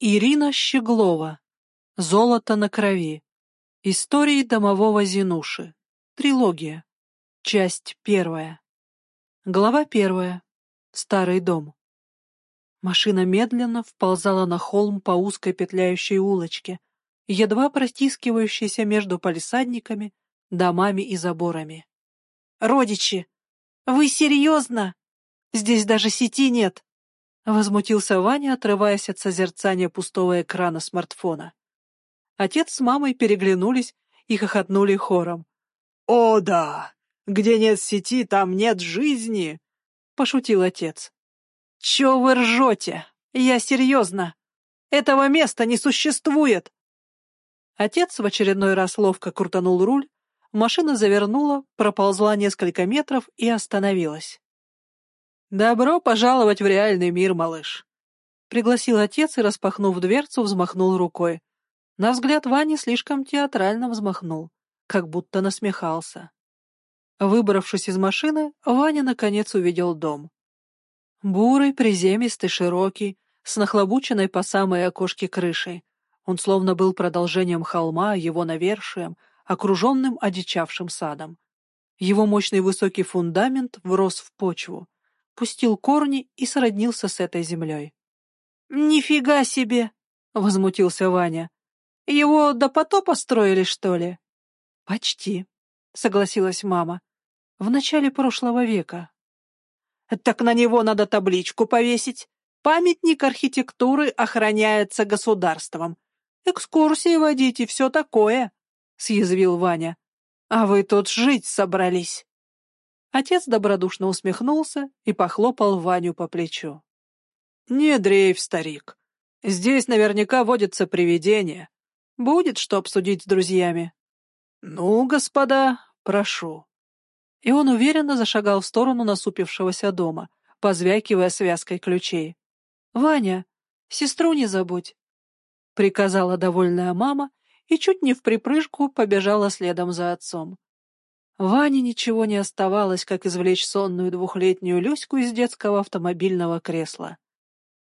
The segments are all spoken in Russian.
Ирина Щеглова. Золото на крови. Истории домового Зинуши. Трилогия. Часть первая. Глава первая. Старый дом. Машина медленно вползала на холм по узкой петляющей улочке, едва протискивающейся между палисадниками, домами и заборами. «Родичи! Вы серьезно? Здесь даже сети нет!» Возмутился Ваня, отрываясь от созерцания пустого экрана смартфона. Отец с мамой переглянулись и хохотнули хором. «О да! Где нет сети, там нет жизни!» — пошутил отец. «Чё вы ржете? Я серьезно! Этого места не существует!» Отец в очередной раз ловко крутанул руль, машина завернула, проползла несколько метров и остановилась. «Добро пожаловать в реальный мир, малыш!» Пригласил отец и, распахнув дверцу, взмахнул рукой. На взгляд Вани слишком театрально взмахнул, как будто насмехался. Выбравшись из машины, Ваня наконец увидел дом. Бурый, приземистый, широкий, с нахлобученной по самой окошке крышей. Он словно был продолжением холма, его навершием, окруженным одичавшим садом. Его мощный высокий фундамент врос в почву, пустил корни и сроднился с этой землей. «Нифига себе!» — возмутился Ваня. «Его до потопа строили, что ли?» «Почти», — согласилась мама. «В начале прошлого века». «Так на него надо табличку повесить. Памятник архитектуры охраняется государством. Экскурсии водить и все такое», — съязвил Ваня. «А вы тут жить собрались». Отец добродушно усмехнулся и похлопал Ваню по плечу. «Не дрейф, старик. Здесь наверняка водятся привидения. Будет что обсудить с друзьями. Ну, господа, прошу». И он уверенно зашагал в сторону насупившегося дома, позвякивая связкой ключей. «Ваня, сестру не забудь», — приказала довольная мама и чуть не в припрыжку побежала следом за отцом. Ване ничего не оставалось, как извлечь сонную двухлетнюю Люську из детского автомобильного кресла.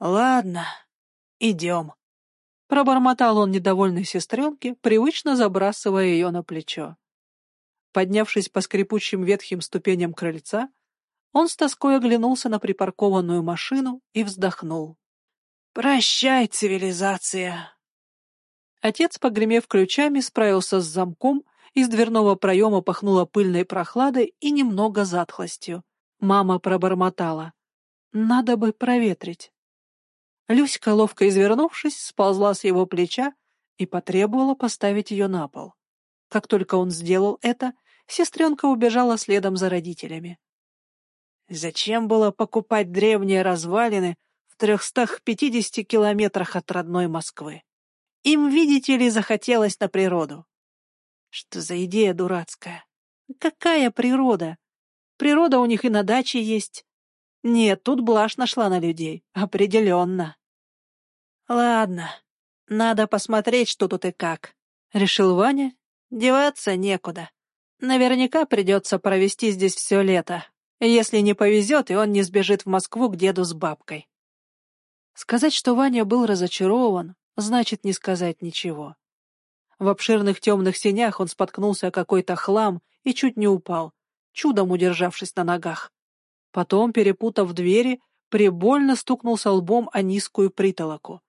«Ладно, идем», — пробормотал он недовольной сестренке, привычно забрасывая ее на плечо. Поднявшись по скрипучим ветхим ступеням крыльца, он с тоской оглянулся на припаркованную машину и вздохнул. «Прощай, цивилизация!» Отец, погремев ключами, справился с замком из дверного проема пахнуло пыльной прохладой и немного затхлостью. Мама пробормотала. «Надо бы проветрить». Люська, ловко извернувшись, сползла с его плеча и потребовала поставить ее на пол. Как только он сделал это, сестренка убежала следом за родителями. Зачем было покупать древние развалины в трехстах пятидесяти километрах от родной Москвы? Им, видите ли, захотелось на природу. Что за идея дурацкая? Какая природа? Природа у них и на даче есть. Нет, тут блажь нашла на людей. Определенно. Ладно, надо посмотреть, что тут и как. Решил Ваня. Деваться некуда. Наверняка придется провести здесь все лето, если не повезет, и он не сбежит в Москву к деду с бабкой. Сказать, что Ваня был разочарован, значит не сказать ничего. В обширных темных сенях он споткнулся о какой-то хлам и чуть не упал, чудом удержавшись на ногах. Потом, перепутав двери, прибольно стукнулся лбом о низкую притолоку.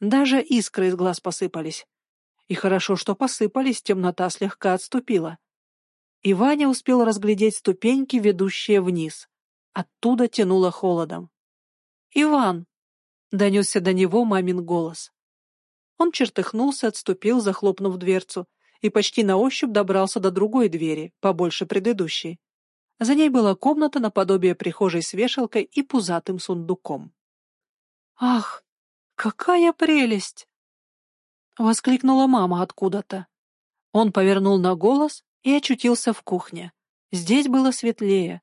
Даже искры из глаз посыпались. И хорошо, что посыпались, темнота слегка отступила. И Ваня успел разглядеть ступеньки, ведущие вниз. Оттуда тянуло холодом. «Иван!» — донесся до него мамин голос. Он чертыхнулся, отступил, захлопнув дверцу, и почти на ощупь добрался до другой двери, побольше предыдущей. За ней была комната наподобие прихожей с вешалкой и пузатым сундуком. «Ах, какая прелесть!» — воскликнула мама откуда-то. Он повернул на голос и очутился в кухне. Здесь было светлее.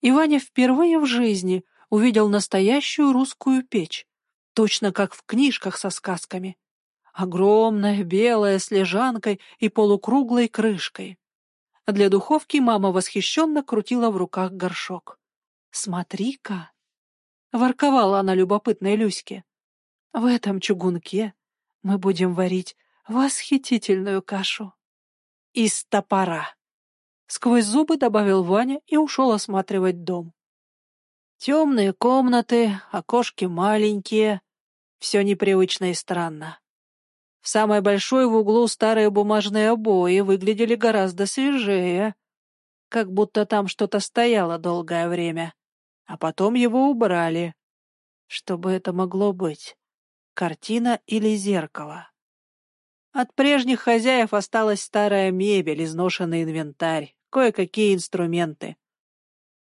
И Ваня впервые в жизни увидел настоящую русскую печь, точно как в книжках со сказками. Огромная, белая, с лежанкой и полукруглой крышкой. Для духовки мама восхищенно крутила в руках горшок. «Смотри-ка!» — ворковала она любопытной Люське. В этом чугунке мы будем варить восхитительную кашу. Из топора. Сквозь зубы добавил Ваня и ушел осматривать дом. Темные комнаты, окошки маленькие. Все непривычно и странно. В самой большой в углу старые бумажные обои выглядели гораздо свежее, как будто там что-то стояло долгое время, а потом его убрали. Что бы это могло быть? Картина или зеркало? От прежних хозяев осталась старая мебель, изношенный инвентарь, кое-какие инструменты.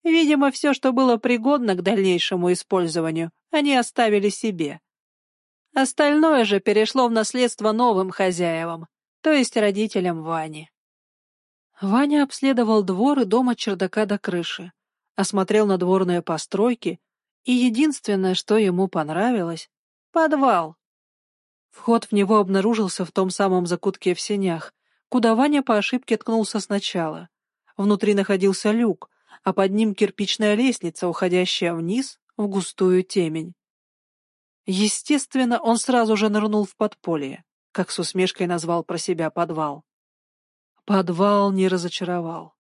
Видимо, все, что было пригодно к дальнейшему использованию, они оставили себе. Остальное же перешло в наследство новым хозяевам, то есть родителям Вани. Ваня обследовал двор и дом от чердака до крыши, осмотрел надворные постройки, и единственное, что ему понравилось — подвал. Вход в него обнаружился в том самом закутке в сенях, куда Ваня по ошибке ткнулся сначала. Внутри находился люк, а под ним кирпичная лестница, уходящая вниз в густую темень. Естественно, он сразу же нырнул в подполье, как с усмешкой назвал про себя подвал. Подвал не разочаровал.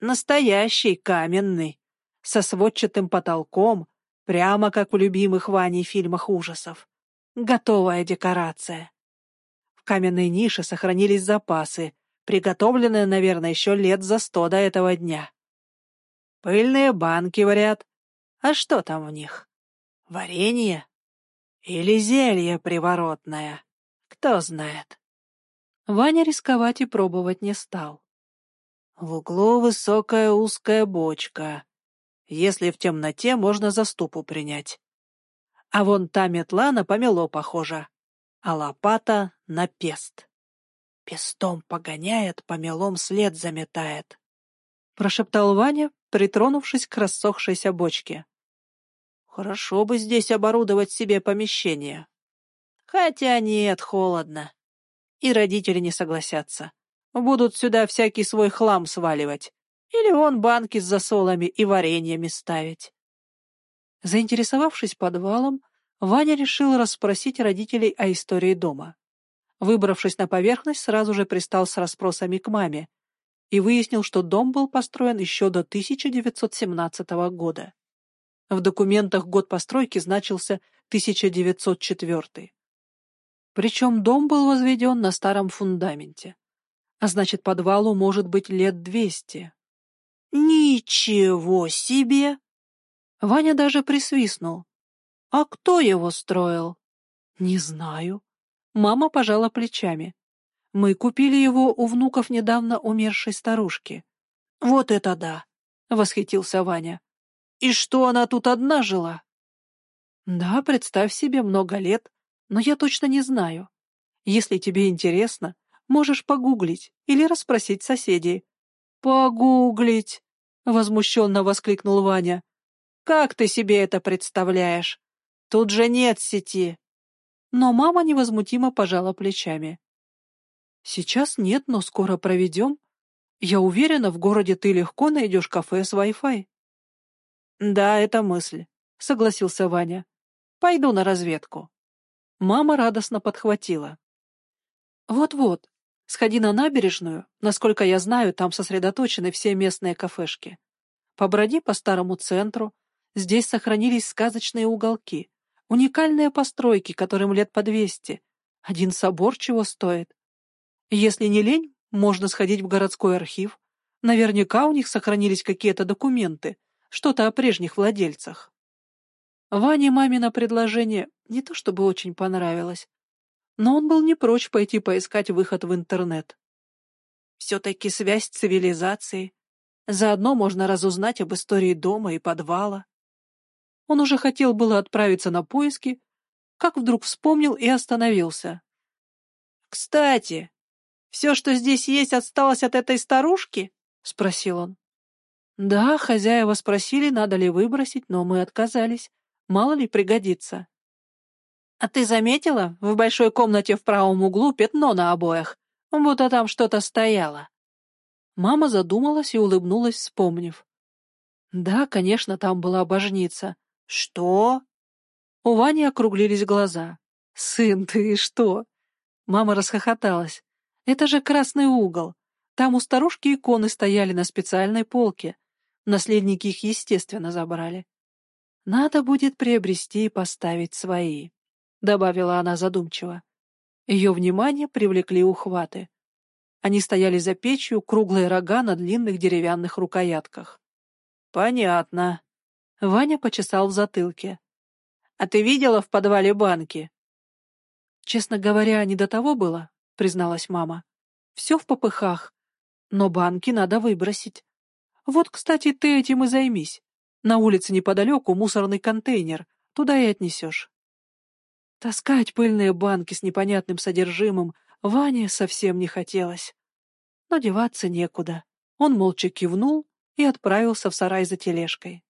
Настоящий, каменный, со сводчатым потолком, прямо как в любимых Ваней фильмах ужасов. Готовая декорация. В каменной нише сохранились запасы, приготовленные, наверное, еще лет за сто до этого дня. Пыльные банки варят. А что там в них? Варенье? Или зелье приворотное. Кто знает. Ваня рисковать и пробовать не стал. В углу высокая узкая бочка. Если в темноте, можно за ступу принять. А вон та метла на помело похожа, а лопата — на пест. Пестом погоняет, помелом след заметает. Прошептал Ваня, притронувшись к рассохшейся бочке. Хорошо бы здесь оборудовать себе помещение. Хотя нет, холодно. И родители не согласятся. Будут сюда всякий свой хлам сваливать. Или вон банки с засолами и вареньями ставить. Заинтересовавшись подвалом, Ваня решил расспросить родителей о истории дома. Выбравшись на поверхность, сразу же пристал с расспросами к маме и выяснил, что дом был построен еще до 1917 года. В документах год постройки значился 1904. Причем дом был возведен на старом фундаменте. А значит, подвалу может быть лет двести. Ничего себе! Ваня даже присвистнул. А кто его строил? Не знаю. Мама пожала плечами. Мы купили его у внуков недавно умершей старушки. Вот это да! Восхитился Ваня. И что она тут одна жила? Да, представь себе, много лет, но я точно не знаю. Если тебе интересно, можешь погуглить или расспросить соседей. Погуглить! Возмущенно воскликнул Ваня. Как ты себе это представляешь? Тут же нет сети. Но мама невозмутимо пожала плечами. Сейчас нет, но скоро проведем. Я уверена, в городе ты легко найдешь кафе с Wi-Fi. «Да, это мысль», — согласился Ваня. «Пойду на разведку». Мама радостно подхватила. «Вот-вот, сходи на набережную. Насколько я знаю, там сосредоточены все местные кафешки. Поброди по старому центру. Здесь сохранились сказочные уголки, уникальные постройки, которым лет по двести. Один собор чего стоит. Если не лень, можно сходить в городской архив. Наверняка у них сохранились какие-то документы, что-то о прежних владельцах. Ване мамино предложение не то чтобы очень понравилось, но он был не прочь пойти поискать выход в интернет. Все-таки связь цивилизации. Заодно можно разузнать об истории дома и подвала. Он уже хотел было отправиться на поиски, как вдруг вспомнил и остановился. «Кстати, все, что здесь есть, осталось от этой старушки?» — спросил он. Да, хозяева спросили, надо ли выбросить, но мы отказались. Мало ли пригодится. А ты заметила, в большой комнате в правом углу пятно на обоях, будто там что-то стояло? Мама задумалась и улыбнулась, вспомнив. Да, конечно, там была божница. Что? У Вани округлились глаза. «Сын, ты что?» Мама расхохоталась. «Это же красный угол. Там у старушки иконы стояли на специальной полке. Наследники их, естественно, забрали. Надо будет приобрести и поставить свои», — добавила она задумчиво. Ее внимание привлекли ухваты. Они стояли за печью, круглые рога на длинных деревянных рукоятках. «Понятно». Ваня почесал в затылке. «А ты видела в подвале банки?» «Честно говоря, не до того было», — призналась мама. «Все в попыхах. Но банки надо выбросить. Вот, кстати, ты этим и займись. На улице неподалеку мусорный контейнер. Туда и отнесешь». Таскать пыльные банки с непонятным содержимым Ване совсем не хотелось. Но деваться некуда. Он молча кивнул и отправился в сарай за тележкой.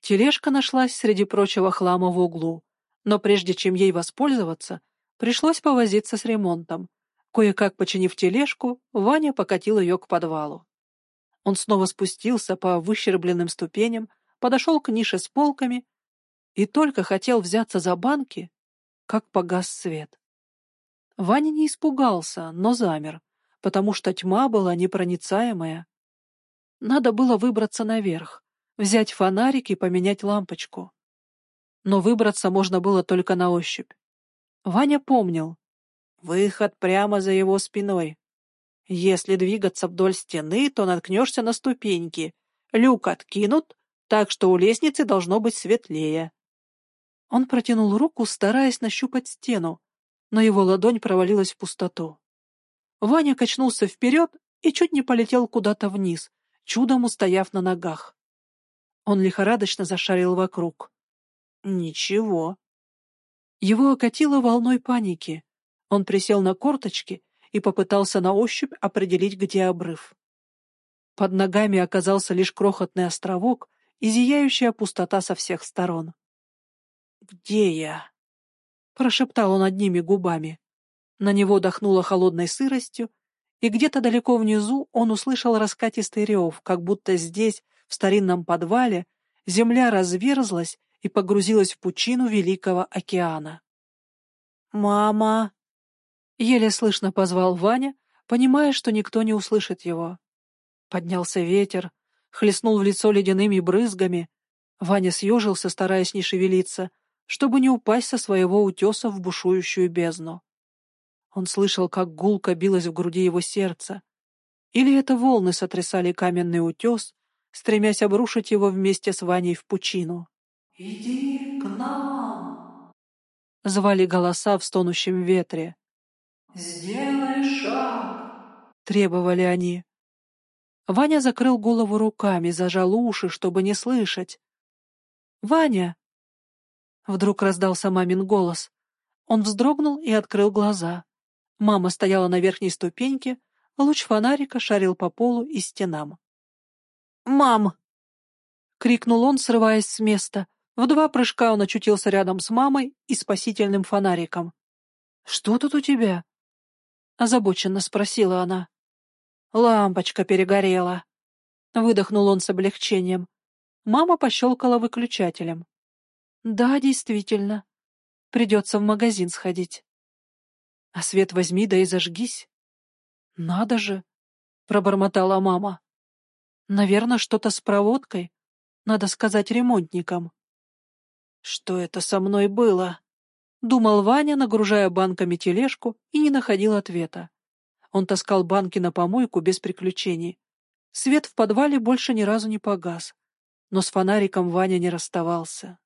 Тележка нашлась среди прочего хлама в углу, но прежде чем ей воспользоваться, пришлось повозиться с ремонтом. Кое-как починив тележку, Ваня покатил ее к подвалу. Он снова спустился по выщербленным ступеням, подошел к нише с полками и только хотел взяться за банки, как погас свет. Ваня не испугался, но замер, потому что тьма была непроницаемая. Надо было выбраться наверх, взять фонарик и поменять лампочку. Но выбраться можно было только на ощупь. Ваня помнил. Выход прямо за его спиной. Если двигаться вдоль стены, то наткнешься на ступеньки. Люк откинут, так что у лестницы должно быть светлее. Он протянул руку, стараясь нащупать стену, но его ладонь провалилась в пустоту. Ваня качнулся вперед и чуть не полетел куда-то вниз, чудом устояв на ногах. Он лихорадочно зашарил вокруг. Ничего. Его окатило волной паники. Он присел на корточки и попытался на ощупь определить, где обрыв. Под ногами оказался лишь крохотный островок и зияющая пустота со всех сторон. «Где я?» — прошептал он одними губами. На него дохнуло холодной сыростью, и где-то далеко внизу он услышал раскатистый рев, как будто здесь, в старинном подвале, земля разверзлась и погрузилась в пучину Великого океана. «Мама!» — еле слышно позвал Ваня, понимая, что никто не услышит его. Поднялся ветер, хлестнул в лицо ледяными брызгами. Ваня съежился, стараясь не шевелиться, чтобы не упасть со своего утеса в бушующую бездну. Он слышал, как гулко билось в груди его сердце. Или это волны сотрясали каменный утес, стремясь обрушить его вместе с Ваней в пучину. «Иди к нам!» Звали голоса в стонущем ветре. «Сделай шаг!» — требовали они. Ваня закрыл голову руками, зажал уши, чтобы не слышать. «Ваня!» Вдруг раздался мамин голос. Он вздрогнул и открыл глаза. Мама стояла на верхней ступеньке, луч фонарика шарил по полу и стенам. «Мам!» — крикнул он, срываясь с места. В два прыжка он очутился рядом с мамой и спасительным фонариком. «Что тут у тебя?» — озабоченно спросила она. «Лампочка перегорела». Выдохнул он с облегчением. Мама пощелкала выключателем. Да, действительно. Придется в магазин сходить. А свет возьми, да и зажгись. Надо же, пробормотала мама. Наверное, что-то с проводкой. Надо сказать ремонтникам. Что это со мной было? Думал Ваня, нагружая банками тележку, и не находил ответа. Он таскал банки на помойку без приключений. Свет в подвале больше ни разу не погас. Но с фонариком Ваня не расставался.